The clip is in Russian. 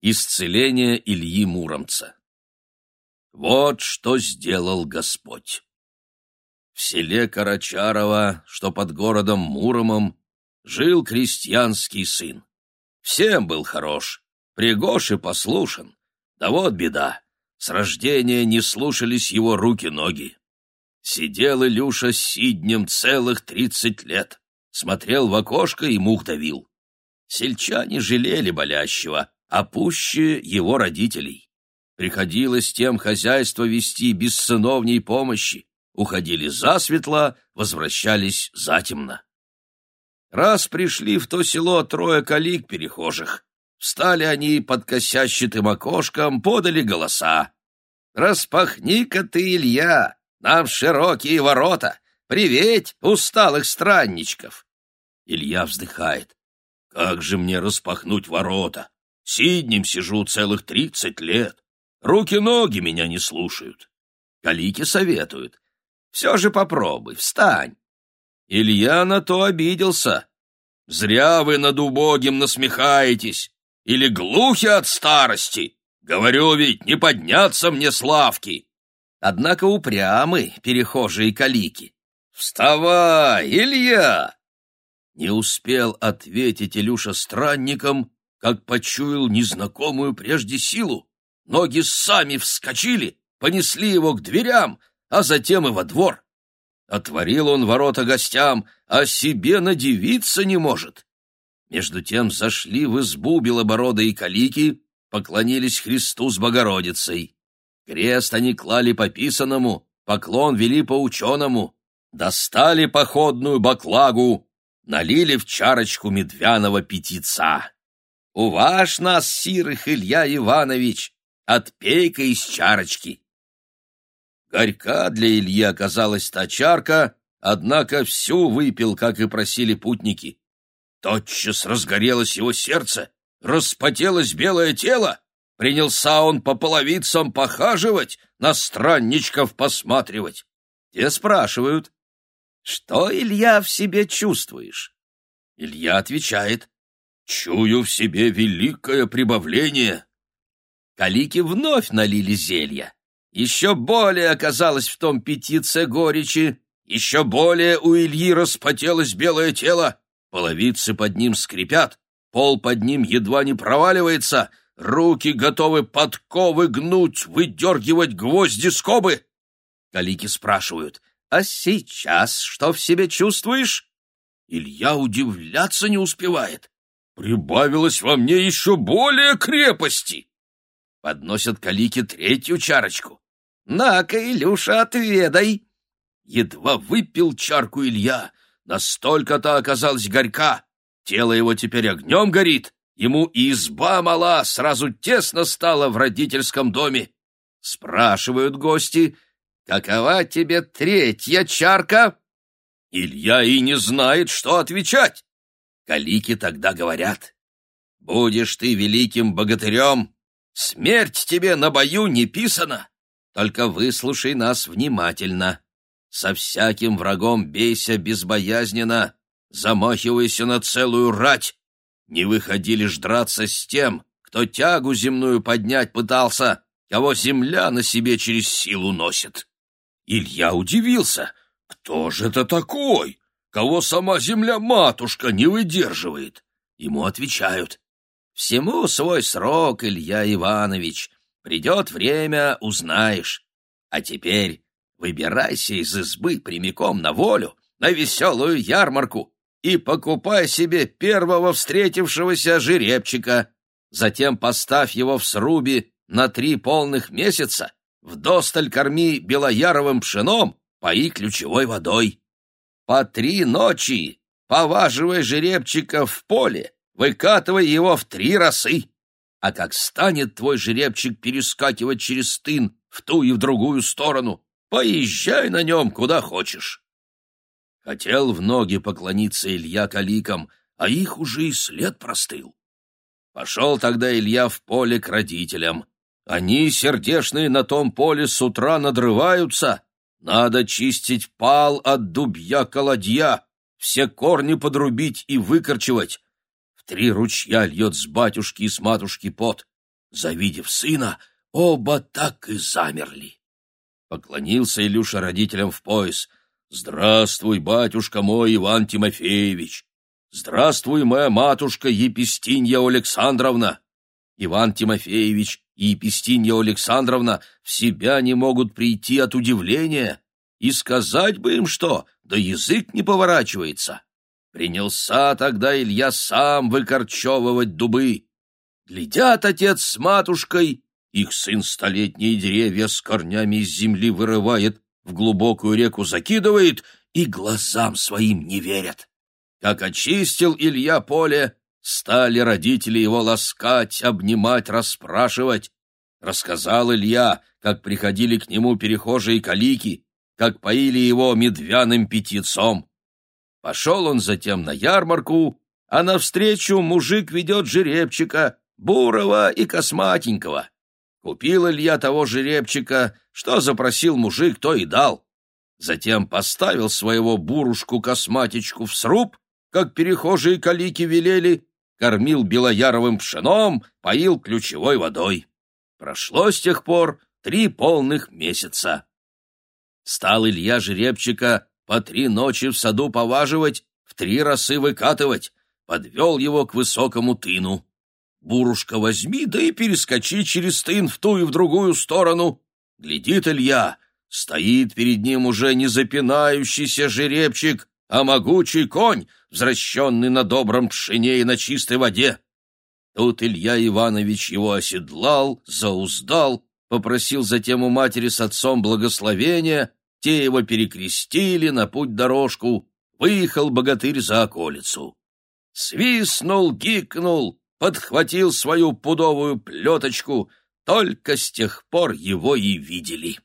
Исцеление Ильи Муромца. Вот что сделал Господь. В селе Карачарова, что под городом Муромом, жил крестьянский сын. Всем был хорош, пригож и послушен. Да вот беда, с рождения не слушались его руки-ноги. Сидел Илюша с Сиднем целых тридцать лет, смотрел в окошко и мух давил. Сельчане жалели болящего, а пуще его родителей. Приходилось тем хозяйство вести без сыновней помощи. Уходили засветло, возвращались затемно. Раз пришли в то село трое калик перехожих. Встали они под косящитым окошком, подали голоса. «Распахни-ка ты, Илья, нам широкие ворота, приветь усталых странничков!» Илья вздыхает. «Как же мне распахнуть ворота? Сиднем сижу целых тридцать лет. Руки-ноги меня не слушают. Калики советуют. Все же попробуй, встань. Илья на то обиделся. Зря вы над убогим насмехаетесь. Или глухи от старости. Говорю ведь, не подняться мне славки. Однако упрямы перехожие калики. «Вставай, Илья!» Не успел ответить Илюша странникам, как почуял незнакомую прежде силу. Ноги сами вскочили, понесли его к дверям, а затем и во двор. Отворил он ворота гостям, а себе надевиться не может. Между тем зашли в избу белобородые калики, поклонились Христу с Богородицей. Крест они клали по писаному, поклон вели по ученому, достали походную баклагу, налили в чарочку медвяного пятица. Уваж нас, сирых, Илья Иванович, отпей-ка из чарочки. Горька для Ильи оказалась та чарка, однако всю выпил, как и просили путники. Тотчас разгорелось его сердце, распотелось белое тело, принялся он по половицам похаживать, на странничков посматривать. Те спрашивают, что, Илья, в себе чувствуешь? Илья отвечает, Чую в себе великое прибавление. Калики вновь налили зелья. Еще более оказалось в том пятице горечи, еще более у Ильи распотелось белое тело, половицы под ним скрипят, пол под ним едва не проваливается, руки готовы подковы гнуть, выдергивать гвозди скобы. Калики спрашивают, «А сейчас что в себе чувствуешь?» Илья удивляться не успевает прибавилось во мне еще более крепости. Подносят калики третью чарочку. На-ка, Илюша, отведай. Едва выпил чарку Илья, настолько-то оказалась горька. Тело его теперь огнем горит, ему и изба мала, сразу тесно стало в родительском доме. Спрашивают гости, какова тебе третья чарка? Илья и не знает, что отвечать. Калики тогда говорят, «Будешь ты великим богатырем, смерть тебе на бою не писана, только выслушай нас внимательно. Со всяким врагом бейся безбоязненно, замахивайся на целую рать, не выходи лишь драться с тем, кто тягу земную поднять пытался, кого земля на себе через силу носит». Илья удивился, кто же это такой? Кого сама земля-матушка не выдерживает. Ему отвечают, «Всему свой срок, Илья Иванович. Придет время, узнаешь. А теперь выбирайся из избы прямиком на волю, на веселую ярмарку и покупай себе первого встретившегося жеребчика. Затем поставь его в срубе на три полных месяца, вдосталь корми белояровым пшеном, пои ключевой водой. По три ночи поваживай жеребчика в поле, выкатывай его в три росы. А как станет твой жеребчик перескакивать через тын в ту и в другую сторону, поезжай на нем куда хочешь. Хотел в ноги поклониться Илья каликам, а их уже и след простыл. Пошел тогда Илья в поле к родителям. Они, сердешные, на том поле с утра надрываются, надо чистить пал от дубья-колодья, все корни подрубить и выкорчевать. В три ручья льет с батюшки и с матушки пот. завидев сына, оба так и замерли. Поклонился Илюша родителям в пояс. «Здравствуй, батюшка мой Иван Тимофеевич! Здравствуй, моя матушка Епистинья Александровна!» Иван Тимофеевич и Епистинья Александровна в себя не могут прийти от удивления, и сказать бы им что, да язык не поворачивается. Принялся тогда Илья сам выкорчевывать дубы. Глядят отец с матушкой, их сын столетние деревья с корнями из земли вырывает, в глубокую реку закидывает и глазам своим не верят. Как очистил Илья поле, стали родители его ласкать, обнимать, расспрашивать. Рассказал Илья, как приходили к нему перехожие калики, как поили его медвяным питьецом. Пошел он затем на ярмарку, а навстречу мужик ведет жеребчика, бурого и косматенького. Купил Илья того жеребчика, что запросил мужик, то и дал. Затем поставил своего бурушку-косматичку в сруб, как перехожие калики велели, кормил белояровым пшеном, поил ключевой водой. Прошло с тех пор три полных месяца. Стал Илья жеребчика по три ночи в саду поваживать, в три росы выкатывать, подвел его к высокому тыну. Бурушка возьми, да и перескочи через тын в ту и в другую сторону. Глядит Илья, стоит перед ним уже не запинающийся жеребчик, а могучий конь, взращенный на добром пшене и на чистой воде. Тут Илья Иванович его оседлал, зауздал, попросил затем у матери с отцом благословения, те его перекрестили на путь-дорожку, выехал богатырь за околицу. Свистнул, гикнул, подхватил свою пудовую плеточку, только с тех пор его и видели.